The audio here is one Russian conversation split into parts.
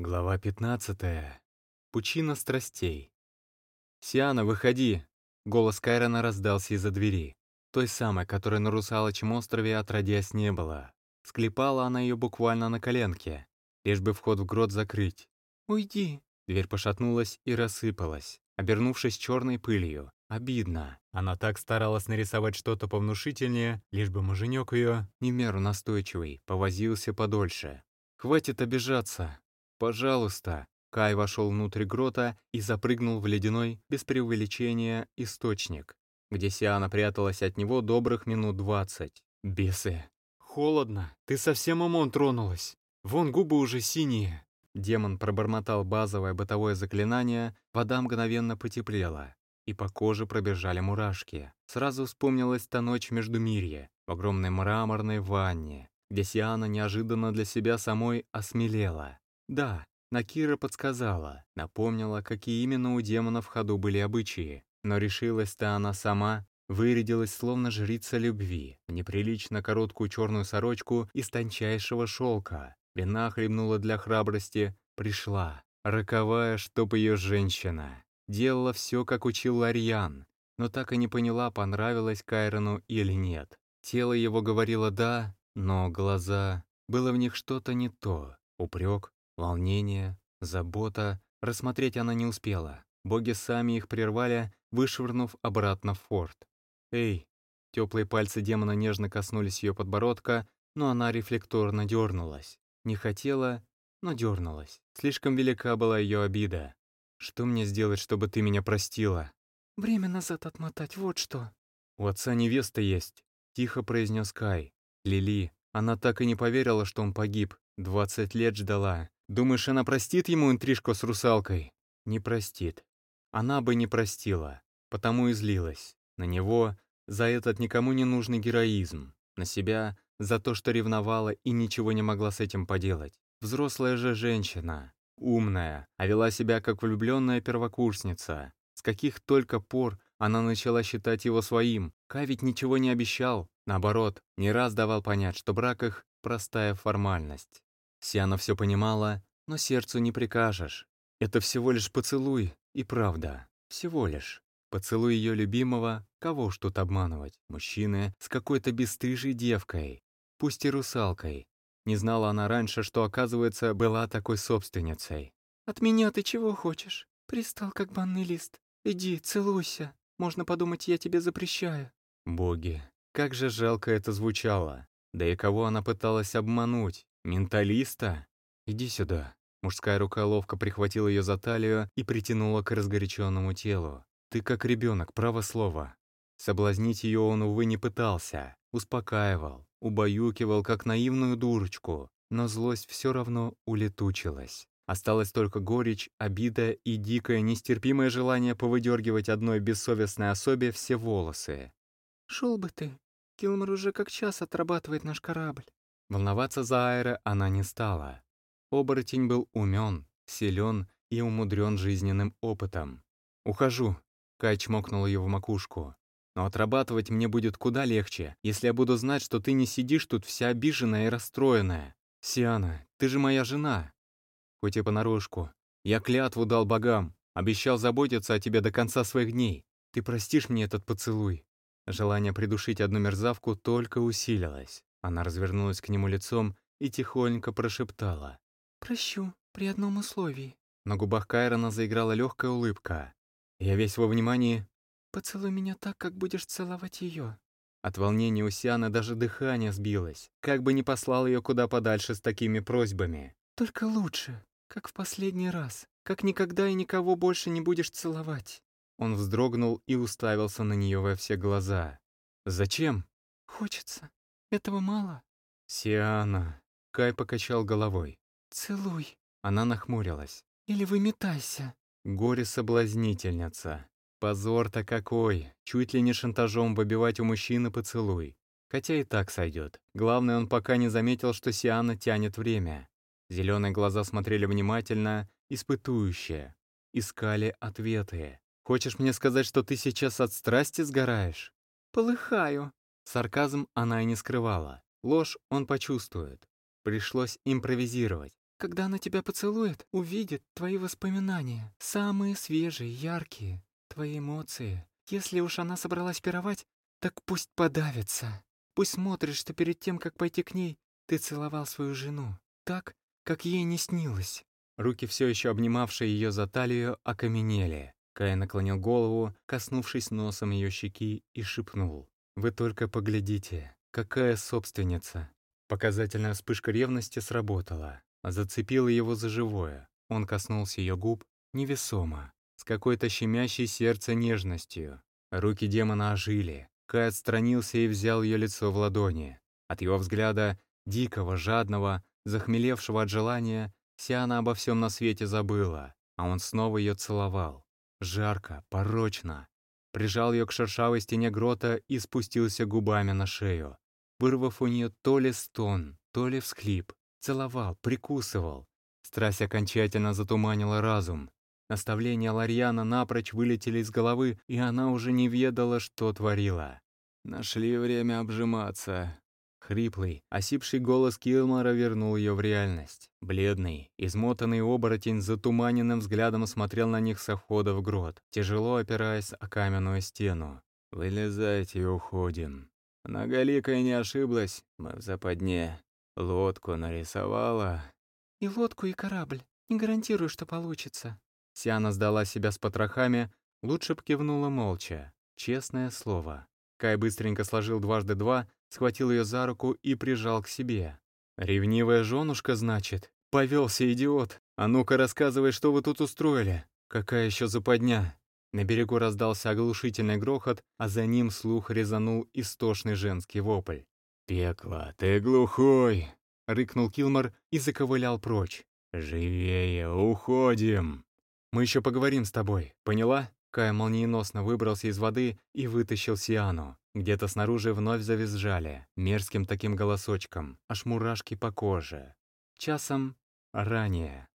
Глава 15. Пучина страстей. «Сиана, выходи!» Голос Кайрона раздался из-за двери. Той самой, которой на русалочем острове отродясь не было. Склепала она ее буквально на коленке, лишь бы вход в грот закрыть. «Уйди!» Дверь пошатнулась и рассыпалась, обернувшись черной пылью. Обидно. Она так старалась нарисовать что-то повнушительнее, лишь бы муженек ее, не меру настойчивый, повозился подольше. «Хватит обижаться!» «Пожалуйста!» Кай вошел внутрь грота и запрыгнул в ледяной, без преувеличения, источник, где Сиана пряталась от него добрых минут двадцать. «Бесы! Холодно! Ты совсем умом тронулась! Вон губы уже синие!» Демон пробормотал базовое бытовое заклинание, вода мгновенно потеплела, и по коже пробежали мурашки. Сразу вспомнилась та ночь в Междумирье, в огромной мраморной ванне, где Сиана неожиданно для себя самой осмелела. Да, Накира подсказала, напомнила, какие именно у демона в ходу были обычаи, но решилась-то она сама, вырядилась словно жрица любви, в неприлично короткую черную сорочку из тончайшего шелка. Вина хлебнула для храбрости, пришла, роковая, чтоб ее женщина. Делала все, как учил Ларьян, но так и не поняла, понравилось Кайрону или нет. Тело его говорило «да», но глаза... Было в них что-то не то. Упрек, Волнение, забота, рассмотреть она не успела. Боги сами их прервали, вышвырнув обратно в форт. «Эй!» Теплые пальцы демона нежно коснулись ее подбородка, но она рефлекторно дернулась. Не хотела, но дернулась. Слишком велика была ее обида. «Что мне сделать, чтобы ты меня простила?» «Время назад отмотать, вот что». «У отца невеста есть», — тихо произнес Кай. Лили, она так и не поверила, что он погиб. Двадцать лет ждала, Думаешь, она простит ему интрижку с русалкой? Не простит. Она бы не простила, потому и злилась. На него за этот никому не нужный героизм, на себя за то, что ревновала и ничего не могла с этим поделать. Взрослая же женщина, умная, а вела себя как влюбленная первокурсница. С каких только пор она начала считать его своим. Ка ведь ничего не обещал, наоборот, не раз давал понять, что брак их — простая формальность. Сиана все понимала, но сердцу не прикажешь. Это всего лишь поцелуй, и правда, всего лишь. Поцелуй ее любимого, кого ж тут обманывать, мужчины с какой-то бесстыжей девкой, пусть и русалкой. Не знала она раньше, что, оказывается, была такой собственницей. «От меня ты чего хочешь? Пристал, как банный лист. Иди, целуйся. Можно подумать, я тебе запрещаю». Боги, как же жалко это звучало. Да и кого она пыталась обмануть? «Менталиста? Иди сюда». Мужская рука ловко прихватила ее за талию и притянула к разгоряченному телу. «Ты как ребенок, право слово». Соблазнить ее он, увы, не пытался. Успокаивал, убаюкивал, как наивную дурочку. Но злость все равно улетучилась. Осталась только горечь, обида и дикое, нестерпимое желание повыдергивать одной бессовестной особе все волосы. «Шел бы ты. Килмар уже как час отрабатывает наш корабль». Волноваться за Айра она не стала. Оборотень был умен, силен и умудрен жизненным опытом. «Ухожу», — Кай чмокнул ее в макушку. «Но отрабатывать мне будет куда легче, если я буду знать, что ты не сидишь тут вся обиженная и расстроенная. Сиана, ты же моя жена». Хоть и понарошку. Я клятву дал богам, обещал заботиться о тебе до конца своих дней. Ты простишь мне этот поцелуй?» Желание придушить одну мерзавку только усилилось. Она развернулась к нему лицом и тихонько прошептала. «Прощу, при одном условии». На губах Кайрона заиграла легкая улыбка. Я весь во внимании. «Поцелуй меня так, как будешь целовать ее». От волнения у Сианы даже дыхание сбилось. Как бы не послал ее куда подальше с такими просьбами. «Только лучше, как в последний раз. Как никогда и никого больше не будешь целовать». Он вздрогнул и уставился на нее во все глаза. «Зачем?» «Хочется. Этого мало?» «Сиана...» Кай покачал головой. «Целуй». Она нахмурилась. «Или выметайся». Горе-соблазнительница. Позор-то какой. Чуть ли не шантажом выбивать у мужчины поцелуй. Хотя и так сойдет. Главное, он пока не заметил, что Сиана тянет время. Зеленые глаза смотрели внимательно, испытующе. Искали ответы. «Хочешь мне сказать, что ты сейчас от страсти сгораешь?» «Полыхаю», Сарказм она и не скрывала. Ложь он почувствует. Пришлось импровизировать. Когда она тебя поцелует, увидит твои воспоминания, самые свежие, яркие, твои эмоции. Если уж она собралась пировать, так пусть подавится. Пусть смотрит, что перед тем, как пойти к ней, ты целовал свою жену, так, как ей не снилось». Руки, все еще обнимавшие ее за талию, окаменели. Кай наклонил голову, коснувшись носом ее щеки, и шепнул. «Вы только поглядите, какая собственница!» Показательная вспышка ревности сработала, зацепила его за живое. Он коснулся ее губ невесомо, с какой-то щемящей сердце нежностью. Руки демона ожили. Кай отстранился и взял ее лицо в ладони. От его взгляда, дикого, жадного, захмелевшего от желания, Сиана обо всем на свете забыла, а он снова ее целовал. Жарко, порочно. Прижал ее к шершавой стене грота и спустился губами на шею, вырвав у нее то ли стон, то ли всхлип. Целовал, прикусывал. Страсть окончательно затуманила разум. Наставления Ларьяна напрочь вылетели из головы, и она уже не ведала, что творила. Нашли время обжиматься. Хриплый, осипший голос Килмара вернул ее в реальность. Бледный, измотанный оборотень затуманенным взглядом смотрел на них со входа в грот, тяжело опираясь о каменную стену. «Вылезайте и уходим». Многоликая не ошиблась, мы в западне. Лодку нарисовала. «И лодку, и корабль. Не гарантирую, что получится». Сиана сдала себя с потрохами, лучше б кивнула молча. Честное слово. Кай быстренько сложил дважды два, схватил ее за руку и прижал к себе. «Ревнивая женушка, значит? Повелся идиот! А ну-ка рассказывай, что вы тут устроили? Какая еще западня?» На берегу раздался оглушительный грохот, а за ним слух резанул истошный женский вопль. «Пекло, ты глухой!» — рыкнул Килмор и заковылял прочь. «Живее, уходим!» «Мы еще поговорим с тобой, поняла?» Кай молниеносно выбрался из воды и вытащил Сиану. Где-то снаружи вновь завизжали, мерзким таким голосочком, аж мурашки по коже. Часом ранее.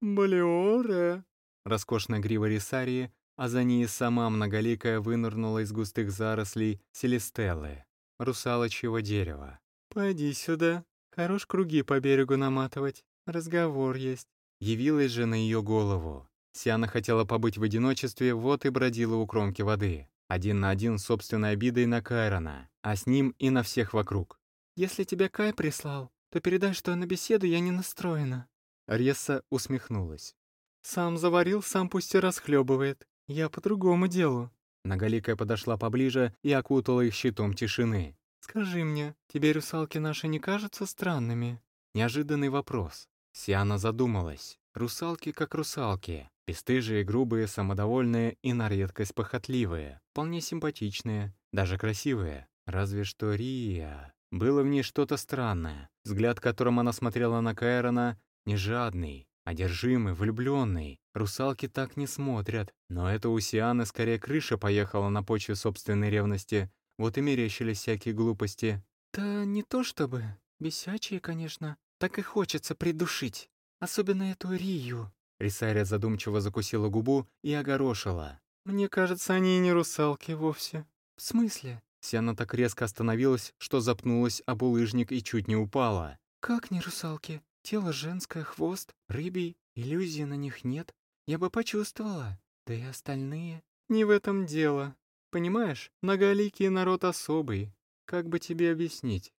«Балиоре!» Роскошная грива Рисарии, а за ней сама многоликая вынырнула из густых зарослей Селестеллы, русалочьего дерева. «Пойди сюда. Хорош круги по берегу наматывать. Разговор есть». Явилась же на ее голову. Сиана хотела побыть в одиночестве, вот и бродила у кромки воды. Один на один с собственной обидой на Кайрона, а с ним и на всех вокруг. «Если тебя Кай прислал, то передай, что на беседу я не настроена». Ресса усмехнулась. «Сам заварил, сам пусть и расхлебывает. Я по другому делу». Наголикая подошла поближе и окутала их щитом тишины. «Скажи мне, тебе русалки наши не кажутся странными?» Неожиданный вопрос. Сиана задумалась. Русалки как русалки. Бестыжие, грубые, самодовольные и на редкость похотливые. Вполне симпатичные, даже красивые. Разве что Рия. Было в ней что-то странное. Взгляд, которым она смотрела на Кайрона, не жадный, одержимый, влюбленный. Русалки так не смотрят. Но это у Сианы скорее крыша поехала на почве собственной ревности. Вот и мерещились всякие глупости. «Да не то чтобы. Бесячие, конечно. Так и хочется придушить. Особенно эту Рию». Рисария задумчиво закусила губу и огорошила. «Мне кажется, они и не русалки вовсе». «В смысле?» Сиана так резко остановилась, что запнулась об улыжник и чуть не упала. «Как не русалки? Тело женское, хвост, рыбий, иллюзии на них нет. Я бы почувствовала. Да и остальные. Не в этом дело. Понимаешь, многоликий народ особый. Как бы тебе объяснить?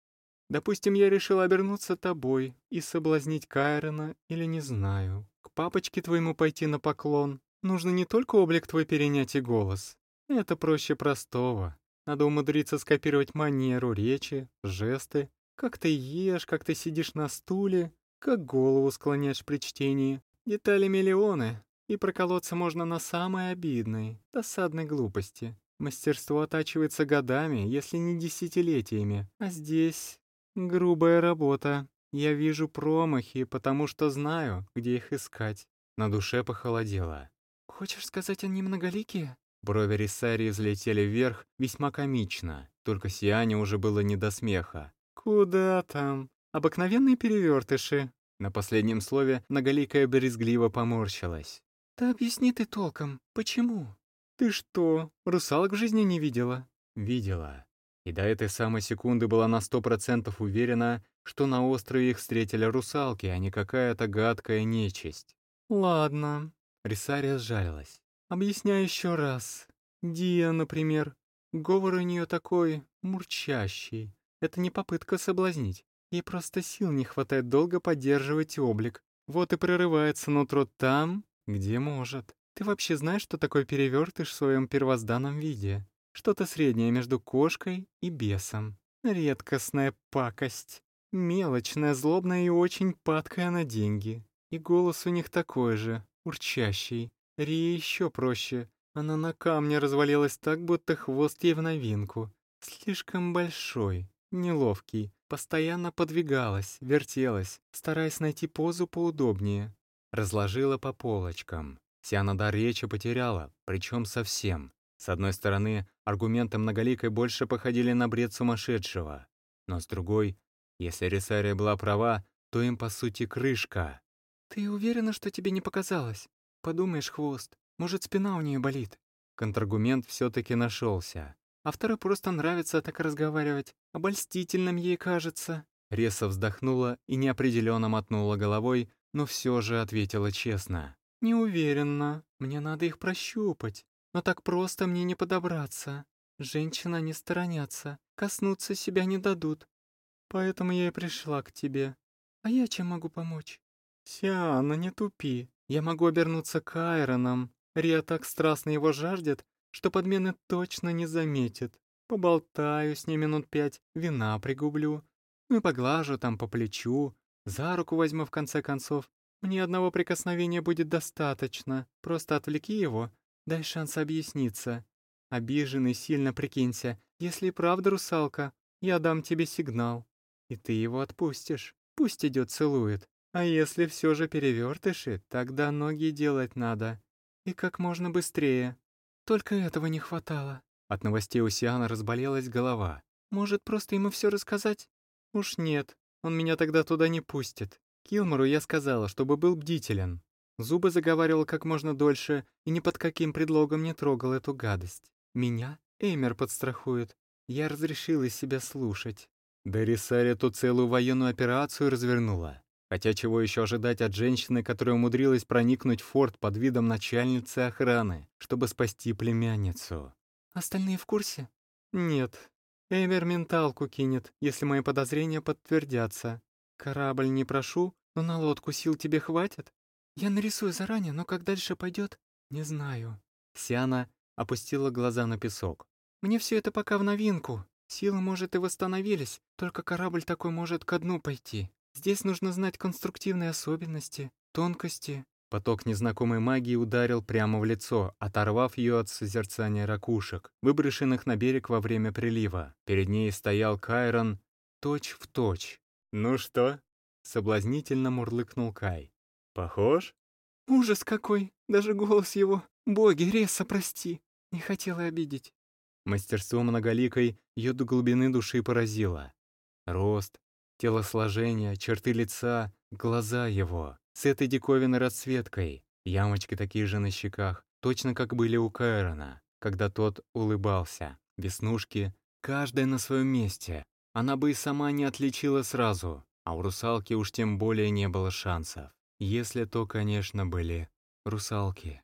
Допустим, я решил обернуться тобой и соблазнить Кайрона или не знаю. Папочке твоему пойти на поклон. Нужно не только облик твой перенять и голос. Это проще простого. Надо умудриться скопировать манеру речи, жесты, как ты ешь, как ты сидишь на стуле, как голову склоняешь при чтении. Детали миллионы, и проколоться можно на самой обидной, досадной глупости. Мастерство оттачивается годами, если не десятилетиями. А здесь Грубая работа. Я вижу промахи, потому что знаю, где их искать. На душе похолодело. Хочешь сказать, они многоликие? Брови Рисари взлетели вверх весьма комично, только Сиане уже было не до смеха. «Куда там? Обыкновенные перевертыши». На последнем слове многоликая брезгливо поморщилась. «Да объясни ты толком, почему?» «Ты что, русалок в жизни не видела?» «Видела. И до этой самой секунды была на сто процентов уверена, что на острове их встретили русалки, а не какая-то гадкая нечисть. «Ладно», — Рисария сжалилась. «Объясняю еще раз. Дия, например. Говор у нее такой мурчащий. Это не попытка соблазнить. Ей просто сил не хватает долго поддерживать облик. Вот и прорывается нутро там, где может. Ты вообще знаешь, что такое перевертыш в своем первозданном виде? Что-то среднее между кошкой и бесом. Редкостная пакость. Мелочная, злобная и очень падкая на деньги. И голос у них такой же, урчащий. Рия еще проще. Она на камне развалилась так, будто хвост ей в новинку. Слишком большой, неловкий. Постоянно подвигалась, вертелась, стараясь найти позу поудобнее. Разложила по полочкам. Сиана дар речи потеряла, причем совсем. С одной стороны, аргументы многоликой больше походили на бред сумасшедшего. Но с другой, если Рисария была права, то им, по сути, крышка. «Ты уверена, что тебе не показалось? Подумаешь, хвост, может, спина у нее болит?» Контраргумент все-таки нашелся. А второй просто нравится так разговаривать. Обольстительным ей кажется. Реса вздохнула и неопределенно мотнула головой, но все же ответила честно. «Не уверена. Мне надо их прощупать. Но так просто мне не подобраться. Женщина не сторонятся, коснуться себя не дадут. Поэтому я и пришла к тебе. А я чем могу помочь?» «Сиана, не тупи. Я могу обернуться к Айроном. Рия так страстно его жаждет, что подмены точно не заметит. Поболтаю с ней минут пять, вина пригублю. Ну и поглажу там по плечу, за руку возьму в конце концов. Мне одного прикосновения будет достаточно. Просто отвлеки его, дай шанс объясниться. Обиженный сильно прикинься. Если правда русалка, я дам тебе сигнал. И ты его отпустишь. Пусть идет целует. А если все же перевертыши, тогда ноги делать надо. И как можно быстрее. Только этого не хватало. От новостей у Сиана разболелась голова. Может, просто ему все рассказать? Уж нет, он меня тогда туда не пустит. Килмору я сказала, чтобы был бдителен. Зубы заговаривал как можно дольше и ни под каким предлогом не трогал эту гадость. Меня Эймер подстрахует. Я разрешила себя слушать. Да Рисария тут целую военную операцию развернула. Хотя чего еще ожидать от женщины, которая умудрилась проникнуть в форт под видом начальницы охраны, чтобы спасти племянницу? Остальные в курсе? Нет, Эвер менталку кинет, если мои подозрения подтвердятся. Корабль не прошу, но на лодку сил тебе хватит? Я нарисую заранее, но как дальше пойдет, не знаю. Сиана опустила глаза на песок. Мне все это пока в новинку. Силы, может, и восстановились, только корабль такой может ко дну пойти. Здесь нужно знать конструктивные особенности, тонкости. Поток незнакомой магии ударил прямо в лицо, оторвав ее от созерцания ракушек, выброшенных на берег во время прилива. Перед ней стоял Кайрон точь в точь. «Ну что?» — соблазнительно мурлыкнул Кай. «Похож?» «Ужас какой! Даже голос его! Боги, Реса, прости! Не хотела обидеть!» Мастерство многоликой ее до глубины души поразило. Рост, телосложение, черты лица, глаза его с этой диковинной расцветкой, ямочки такие же на щеках, точно как были у Кайрона, когда тот улыбался. Веснушки, каждая на своем месте. Она бы и сама не отличила сразу, а у русалки уж тем более не было шансов. Если то, конечно, были русалки.